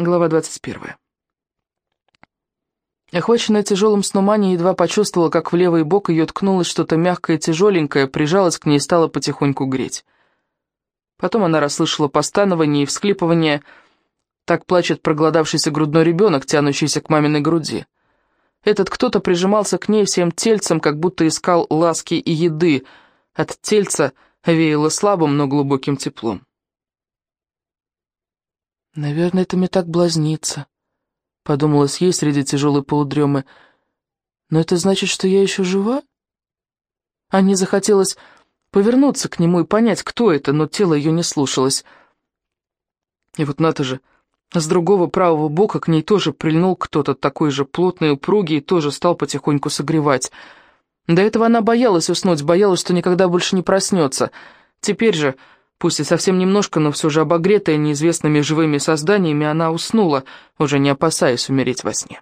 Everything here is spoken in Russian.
Глава 21. Охваченная тяжелым сном Аня едва почувствовала, как в левый бок ее ткнулось что-то мягкое и тяжеленькое, прижалась к ней и стала потихоньку греть. Потом она расслышала постанование и всклипывание. Так плачет проголодавшийся грудной ребенок, тянущийся к маминой груди. Этот кто-то прижимался к ней всем тельцем, как будто искал ласки и еды. От тельца веяло слабым, но глубоким теплом. «Наверное, это мне так блазнится», — подумалось ей среди тяжелой полудремы. «Но это значит, что я еще жива?» Анне захотелось повернуться к нему и понять, кто это, но тело ее не слушалось. И вот надо же, с другого правого бока к ней тоже прильнул кто-то такой же плотный упругий и тоже стал потихоньку согревать. До этого она боялась уснуть, боялась, что никогда больше не проснется. Теперь же Пусть и совсем немножко, но все же обогретая неизвестными живыми созданиями, она уснула, уже не опасаясь умереть во сне.